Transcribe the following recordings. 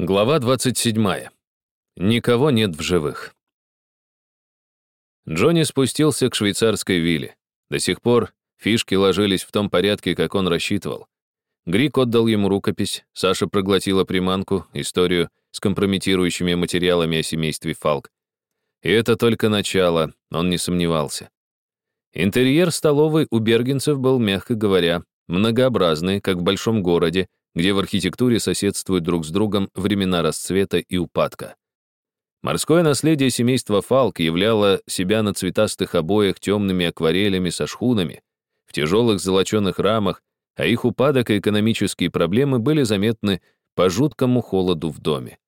Глава 27. Никого нет в живых. Джонни спустился к швейцарской вилле. До сих пор фишки ложились в том порядке, как он рассчитывал. Грик отдал ему рукопись, Саша проглотила приманку, историю с компрометирующими материалами о семействе Фалк. И это только начало, он не сомневался. Интерьер столовой у бергенцев был, мягко говоря, многообразный, как в большом городе, где в архитектуре соседствуют друг с другом времена расцвета и упадка. Морское наследие семейства Фалк являло себя на цветастых обоях темными акварелями со шхунами, в тяжелых золоченых рамах, а их упадок и экономические проблемы были заметны по жуткому холоду в доме.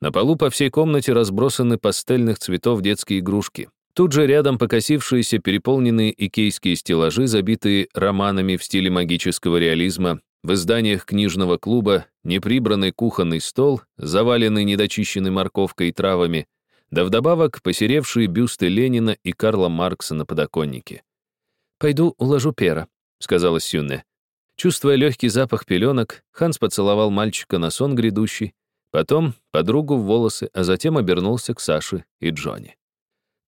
На полу по всей комнате разбросаны пастельных цветов детские игрушки. Тут же рядом покосившиеся переполненные икейские стеллажи, забитые романами в стиле магического реализма в изданиях книжного клуба неприбранный кухонный стол, заваленный недочищенной морковкой и травами, да вдобавок посеревшие бюсты Ленина и Карла Маркса на подоконнике. «Пойду уложу пера», — сказала Сюнне. Чувствуя легкий запах пеленок, Ханс поцеловал мальчика на сон грядущий, потом подругу в волосы, а затем обернулся к Саше и Джонни.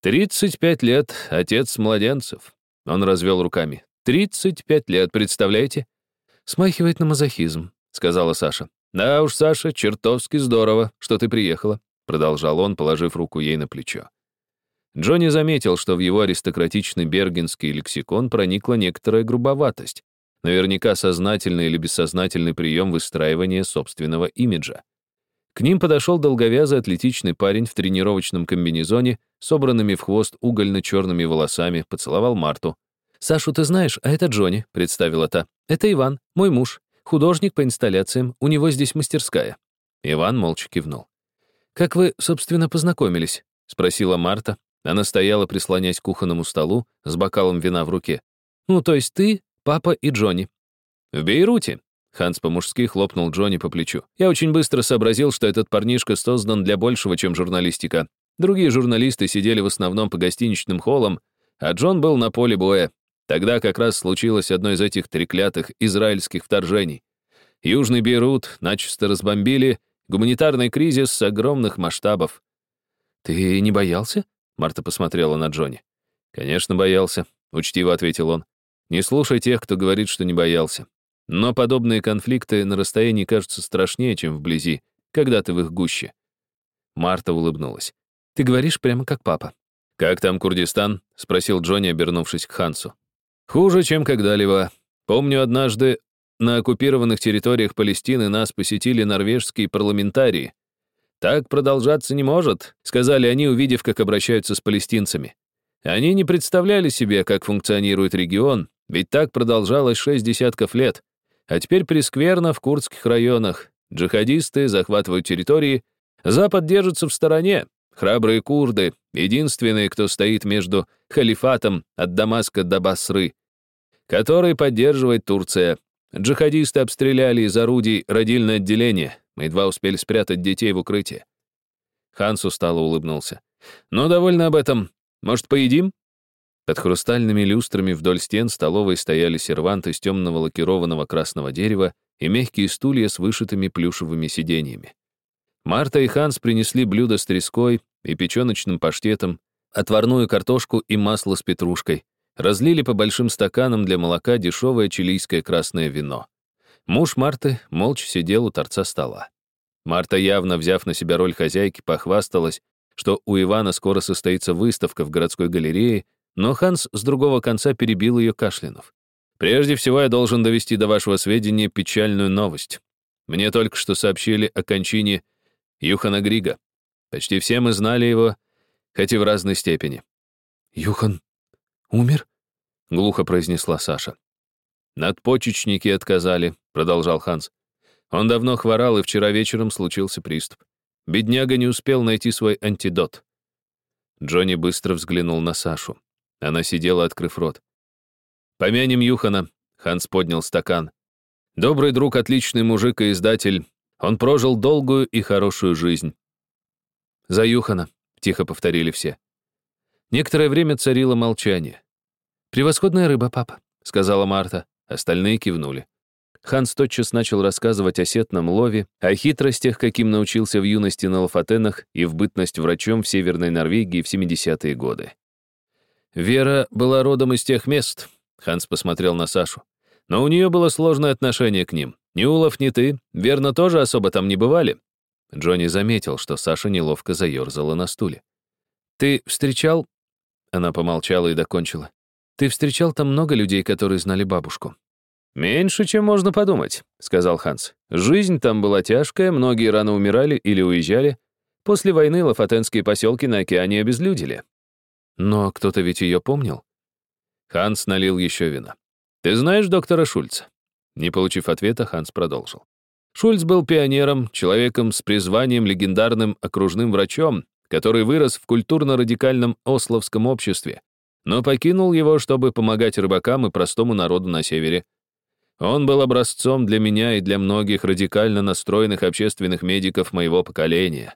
«Тридцать пять лет, отец младенцев», — он развел руками. «Тридцать пять лет, представляете? «Смахивает на мазохизм», — сказала Саша. «Да уж, Саша, чертовски здорово, что ты приехала», — продолжал он, положив руку ей на плечо. Джонни заметил, что в его аристократичный бергенский лексикон проникла некоторая грубоватость, наверняка сознательный или бессознательный прием выстраивания собственного имиджа. К ним подошел долговязый атлетичный парень в тренировочном комбинезоне, собранными в хвост угольно-черными волосами, поцеловал Марту. «Сашу ты знаешь, а это Джонни», — представила та. «Это Иван, мой муж, художник по инсталляциям, у него здесь мастерская». Иван молча кивнул. «Как вы, собственно, познакомились?» — спросила Марта. Она стояла, прислонясь к кухонному столу, с бокалом вина в руке. «Ну, то есть ты, папа и Джонни». «В Бейруте», — Ханс по-мужски хлопнул Джонни по плечу. «Я очень быстро сообразил, что этот парнишка создан для большего, чем журналистика. Другие журналисты сидели в основном по гостиничным холлам, а Джон был на поле боя, Тогда как раз случилось одно из этих треклятых израильских вторжений. Южный Бейрут начисто разбомбили, гуманитарный кризис с огромных масштабов. «Ты не боялся?» — Марта посмотрела на Джонни. «Конечно, боялся», — учтиво ответил он. «Не слушай тех, кто говорит, что не боялся. Но подобные конфликты на расстоянии кажутся страшнее, чем вблизи, когда ты в их гуще». Марта улыбнулась. «Ты говоришь прямо как папа». «Как там Курдистан?» — спросил Джонни, обернувшись к Хансу. Хуже, чем когда-либо. Помню, однажды на оккупированных территориях Палестины нас посетили норвежские парламентарии. «Так продолжаться не может», — сказали они, увидев, как обращаются с палестинцами. Они не представляли себе, как функционирует регион, ведь так продолжалось шесть десятков лет. А теперь прескверно в курдских районах. Джихадисты захватывают территории, Запад держится в стороне, Храбрые курды, единственные, кто стоит между халифатом от Дамаска до Басры, который поддерживает Турция. Джихадисты обстреляли из орудий родильное отделение. Мы едва успели спрятать детей в укрытие. Ханс устало улыбнулся. «Ну, довольно об этом. Может, поедим?» Под хрустальными люстрами вдоль стен столовой стояли серванты из темного лакированного красного дерева и мягкие стулья с вышитыми плюшевыми сиденьями. Марта и Ханс принесли блюдо с треской и печеночным паштетом, отварную картошку и масло с петрушкой, разлили по большим стаканам для молока дешевое чилийское красное вино. Муж Марты молча сидел у торца стола. Марта, явно взяв на себя роль хозяйки, похвасталась, что у Ивана скоро состоится выставка в городской галерее, но Ханс с другого конца перебил ее кашлянув. «Прежде всего я должен довести до вашего сведения печальную новость. Мне только что сообщили о кончине Юхана Грига. Почти все мы знали его, хоть и в разной степени. «Юхан умер?» — глухо произнесла Саша. «Надпочечники отказали», — продолжал Ханс. «Он давно хворал, и вчера вечером случился приступ. Бедняга не успел найти свой антидот». Джонни быстро взглянул на Сашу. Она сидела, открыв рот. «Помянем Юхана», — Ханс поднял стакан. «Добрый друг, отличный мужик и издатель, он прожил долгую и хорошую жизнь. «За Юхана», — тихо повторили все. Некоторое время царило молчание. «Превосходная рыба, папа», — сказала Марта. Остальные кивнули. Ханс тотчас начал рассказывать о сетном лове, о хитростях, каким научился в юности на Лафатенах и в бытность врачом в Северной Норвегии в 70-е годы. Вера была родом из тех мест, Ханс посмотрел на Сашу. Но у нее было сложное отношение к ним. Ни Улов, ни ты, верно, тоже особо там не бывали. Джонни заметил, что Саша неловко заерзала на стуле. «Ты встречал...» Она помолчала и докончила. «Ты встречал там много людей, которые знали бабушку?» «Меньше, чем можно подумать», — сказал Ханс. «Жизнь там была тяжкая, многие рано умирали или уезжали. После войны лафатенские поселки на океане обезлюдили». «Но кто-то ведь ее помнил?» Ханс налил еще вина. «Ты знаешь доктора Шульца?» Не получив ответа, Ханс продолжил. Шульц был пионером, человеком с призванием легендарным окружным врачом, который вырос в культурно-радикальном ословском обществе, но покинул его, чтобы помогать рыбакам и простому народу на севере. Он был образцом для меня и для многих радикально настроенных общественных медиков моего поколения.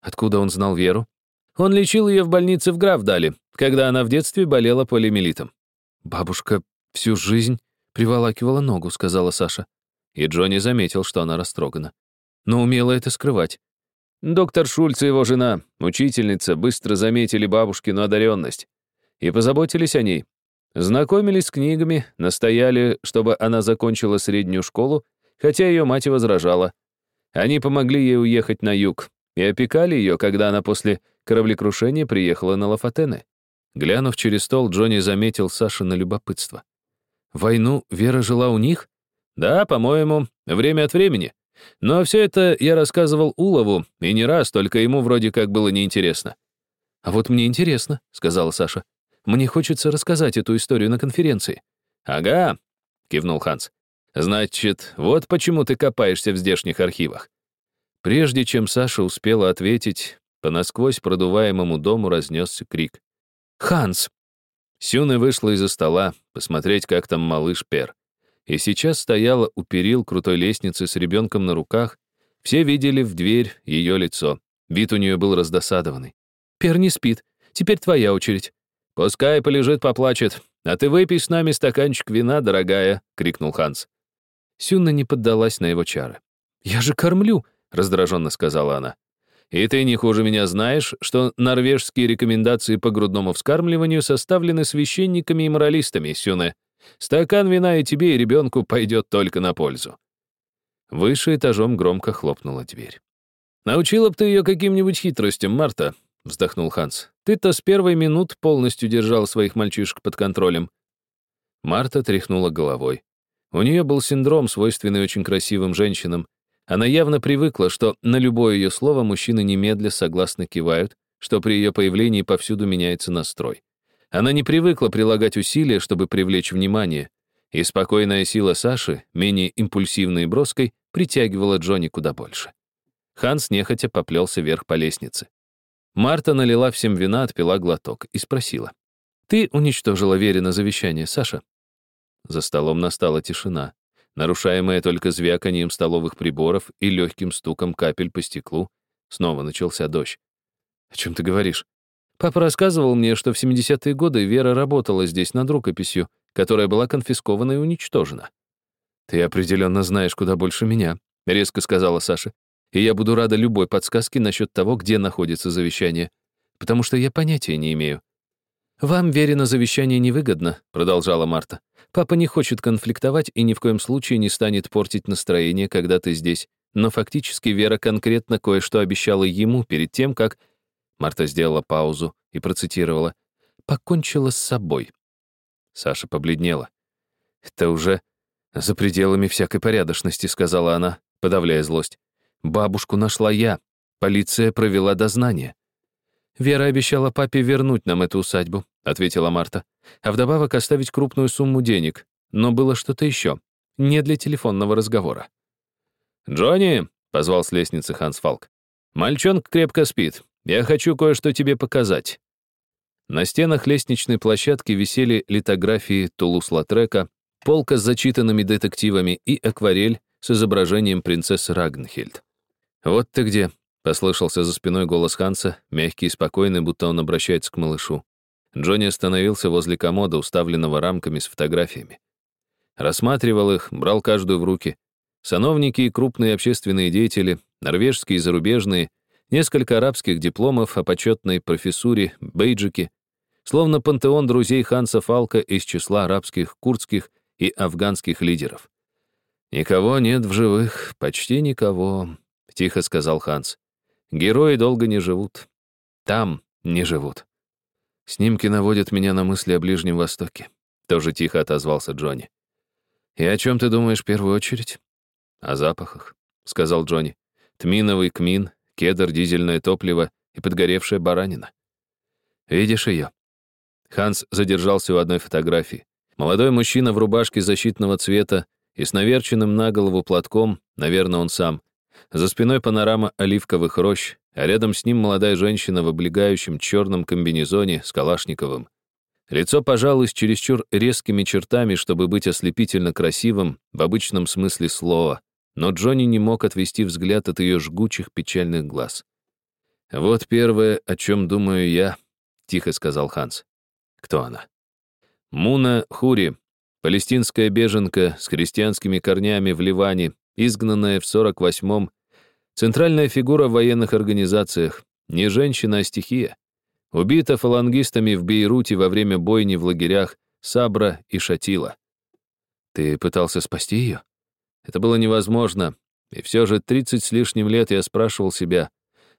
Откуда он знал Веру? Он лечил ее в больнице в Графдале, когда она в детстве болела полиомиелитом. «Бабушка всю жизнь приволакивала ногу», — сказала Саша. И Джонни заметил, что она растрогана. Но умела это скрывать. Доктор Шульц и его жена, учительница, быстро заметили бабушкину одаренность и позаботились о ней. Знакомились с книгами, настояли, чтобы она закончила среднюю школу, хотя ее мать и возражала. Они помогли ей уехать на юг и опекали ее, когда она после кораблекрушения приехала на Лафатены. Глянув через стол, Джонни заметил Саши на любопытство. «Войну Вера жила у них?» «Да, по-моему, время от времени. Но все это я рассказывал Улову, и не раз, только ему вроде как было неинтересно. «А вот мне интересно», — сказала Саша. «Мне хочется рассказать эту историю на конференции». «Ага», — кивнул Ханс. «Значит, вот почему ты копаешься в здешних архивах». Прежде чем Саша успела ответить, по насквозь продуваемому дому разнесся крик. «Ханс!» Сюна вышла из-за стола, посмотреть, как там малыш Пер и сейчас стояла у перил крутой лестницы с ребенком на руках. Все видели в дверь ее лицо. Вид у нее был раздосадованный. «Пер не спит. Теперь твоя очередь». «Пускай полежит, поплачет. А ты выпей с нами стаканчик вина, дорогая», — крикнул Ханс. Сюнна не поддалась на его чары. «Я же кормлю», — раздраженно сказала она. «И ты не хуже меня знаешь, что норвежские рекомендации по грудному вскармливанию составлены священниками и моралистами, Сюне. Стакан вина и тебе, и ребенку пойдет только на пользу». Выше этажом громко хлопнула дверь. «Научила б ты ее каким-нибудь хитростям, Марта», — вздохнул Ханс. «Ты-то с первой минут полностью держал своих мальчишек под контролем». Марта тряхнула головой. У нее был синдром, свойственный очень красивым женщинам. Она явно привыкла, что на любое ее слово мужчины немедля согласно кивают, что при ее появлении повсюду меняется настрой. Она не привыкла прилагать усилия, чтобы привлечь внимание, и спокойная сила Саши, менее импульсивной и броской, притягивала Джонни куда больше. Ханс нехотя поплелся вверх по лестнице. Марта налила всем вина, отпила глоток и спросила. «Ты уничтожила Верина завещание, Саша?» За столом настала тишина, нарушаемая только звяканием столовых приборов и легким стуком капель по стеклу. Снова начался дождь. «О чем ты говоришь?» Папа рассказывал мне, что в 70-е годы Вера работала здесь над рукописью, которая была конфискована и уничтожена. «Ты определенно знаешь куда больше меня», — резко сказала Саша. «И я буду рада любой подсказке насчет того, где находится завещание, потому что я понятия не имею». «Вам Верено завещание невыгодно», — продолжала Марта. «Папа не хочет конфликтовать и ни в коем случае не станет портить настроение, когда ты здесь. Но фактически Вера конкретно кое-что обещала ему перед тем, как Марта сделала паузу и процитировала. «Покончила с собой». Саша побледнела. «Это уже за пределами всякой порядочности», — сказала она, подавляя злость. «Бабушку нашла я. Полиция провела дознание». «Вера обещала папе вернуть нам эту усадьбу», — ответила Марта. «А вдобавок оставить крупную сумму денег. Но было что-то еще. Не для телефонного разговора». «Джонни!» — позвал с лестницы Ханс Фалк. «Мальчонка крепко спит. Я хочу кое-что тебе показать». На стенах лестничной площадки висели литографии Тулус-Латрека, полка с зачитанными детективами и акварель с изображением принцессы Рагнхильд. «Вот ты где», — послышался за спиной голос Ханса, мягкий и спокойный, будто он обращается к малышу. Джонни остановился возле комода, уставленного рамками с фотографиями. Рассматривал их, брал каждую в руки. Сановники и крупные общественные деятели, норвежские и зарубежные, несколько арабских дипломов о почетной профессуре, бейджики, словно пантеон друзей Ханса Фалка из числа арабских, курдских и афганских лидеров. «Никого нет в живых, почти никого», — тихо сказал Ханс. «Герои долго не живут. Там не живут». Снимки наводят меня на мысли о Ближнем Востоке. Тоже тихо отозвался Джонни. «И о чем ты думаешь в первую очередь?» «О запахах», — сказал Джонни. «Тминовый кмин, кедр, дизельное топливо и подгоревшая баранина. Видишь ее?» Ханс задержался у одной фотографии. Молодой мужчина в рубашке защитного цвета и с наверченным на голову платком, наверное, он сам. За спиной панорама оливковых рощ, а рядом с ним молодая женщина в облегающем черном комбинезоне с Калашниковым. Лицо, пожалуй, с чересчур резкими чертами, чтобы быть ослепительно красивым в обычном смысле слова, но Джонни не мог отвести взгляд от ее жгучих печальных глаз. «Вот первое, о чем думаю я», — тихо сказал Ханс. «Кто она?» «Муна Хури, палестинская беженка с христианскими корнями в Ливане, изгнанная в 48-м, центральная фигура в военных организациях, не женщина, а стихия. Убита фалангистами в Бейруте во время бойни в лагерях Сабра и Шатила. Ты пытался спасти ее? Это было невозможно, и все же 30 с лишним лет я спрашивал себя,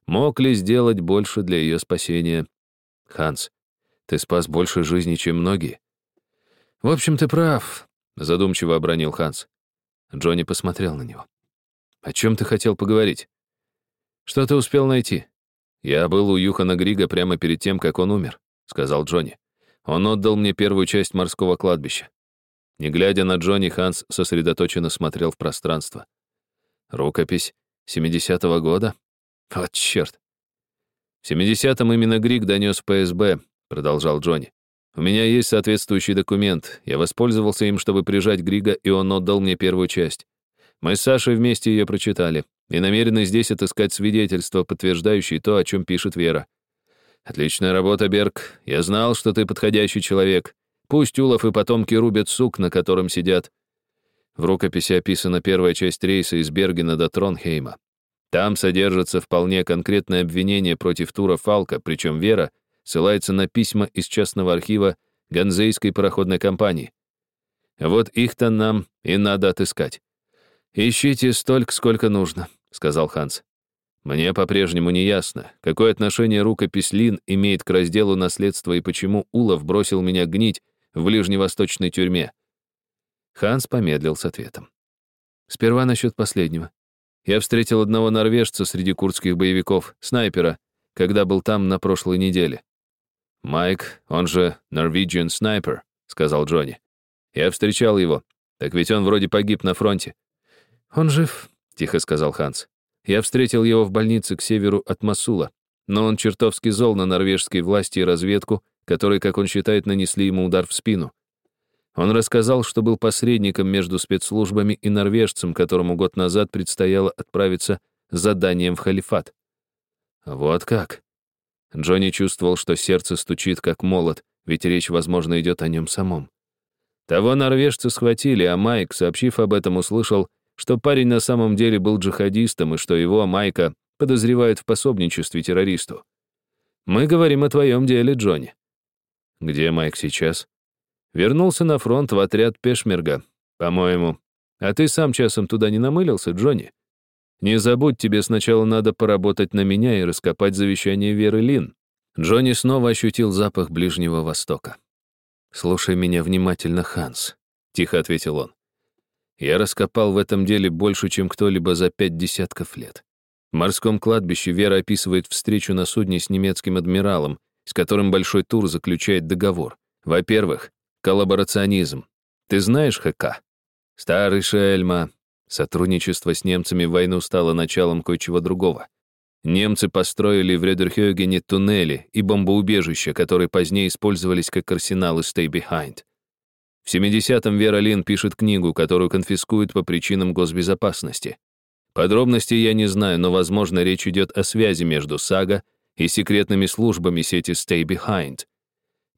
мог ли сделать больше для ее спасения. Ханс, ты спас больше жизни, чем многие. В общем, ты прав, задумчиво обронил Ханс. Джонни посмотрел на него. О чем ты хотел поговорить? Что ты успел найти? «Я был у Юхана Грига прямо перед тем, как он умер», — сказал Джонни. «Он отдал мне первую часть морского кладбища». Не глядя на Джонни, Ханс сосредоточенно смотрел в пространство. «Рукопись 70-го года? Вот черт!» «В 70-м именно Григ донес ПСБ», — продолжал Джонни. «У меня есть соответствующий документ. Я воспользовался им, чтобы прижать Грига, и он отдал мне первую часть. Мы с Сашей вместе ее прочитали и намерены здесь отыскать свидетельства, подтверждающие то, о чем пишет Вера. Отличная работа, Берг. Я знал, что ты подходящий человек. Пусть Улов и потомки рубят сук, на котором сидят. В рукописи описана первая часть рейса из Бергена до Тронхейма. Там содержится вполне конкретное обвинение против Тура Фалка, причем Вера ссылается на письма из частного архива Ганзейской пароходной компании. Вот их-то нам и надо отыскать. Ищите столько, сколько нужно. — сказал Ханс. «Мне по-прежнему не ясно, какое отношение рукопись Лин имеет к разделу наследства и почему Улов бросил меня гнить в ближневосточной тюрьме». Ханс помедлил с ответом. «Сперва насчет последнего. Я встретил одного норвежца среди курдских боевиков, снайпера, когда был там на прошлой неделе. «Майк, он же Norwegian Sniper», — сказал Джонни. «Я встречал его. Так ведь он вроде погиб на фронте». «Он жив», — тихо сказал Ханс. «Я встретил его в больнице к северу от Масула, но он чертовски зол на норвежские власти и разведку, которые, как он считает, нанесли ему удар в спину. Он рассказал, что был посредником между спецслужбами и норвежцем, которому год назад предстояло отправиться с заданием в халифат. Вот как. Джонни чувствовал, что сердце стучит, как молот, ведь речь, возможно, идет о нем самом. Того норвежца схватили, а Майк, сообщив об этом, услышал, что парень на самом деле был джихадистом и что его, Майка, подозревают в пособничестве террористу. Мы говорим о твоем деле, Джонни. Где Майк сейчас? Вернулся на фронт в отряд Пешмерга, по-моему. А ты сам часом туда не намылился, Джонни? Не забудь, тебе сначала надо поработать на меня и раскопать завещание Веры Лин. Джонни снова ощутил запах Ближнего Востока. «Слушай меня внимательно, Ханс», — тихо ответил он. Я раскопал в этом деле больше, чем кто-либо за пять десятков лет. В морском кладбище Вера описывает встречу на судне с немецким адмиралом, с которым Большой Тур заключает договор. Во-первых, коллаборационизм. Ты знаешь ХК? Старый Шельма. Сотрудничество с немцами в войну стало началом кое-чего другого. Немцы построили в Редерхёгене туннели и бомбоубежища, которые позднее использовались как арсеналы Stay Behind. В 70-м Вера Лин пишет книгу, которую конфискуют по причинам госбезопасности. Подробностей я не знаю, но, возможно, речь идет о связи между САГА и секретными службами сети Stay Behind.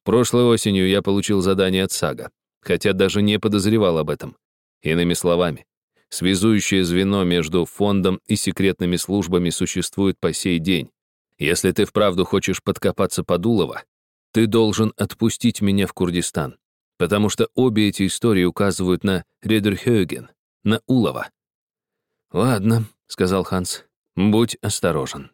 Прошлой осенью я получил задание от САГА. хотя даже не подозревал об этом. Иными словами, связующее звено между фондом и секретными службами существует по сей день. Если ты вправду хочешь подкопаться под Улова, ты должен отпустить меня в Курдистан, потому что обе эти истории указывают на Редерхёген, на Улова. «Ладно», — сказал Ханс, — «будь осторожен».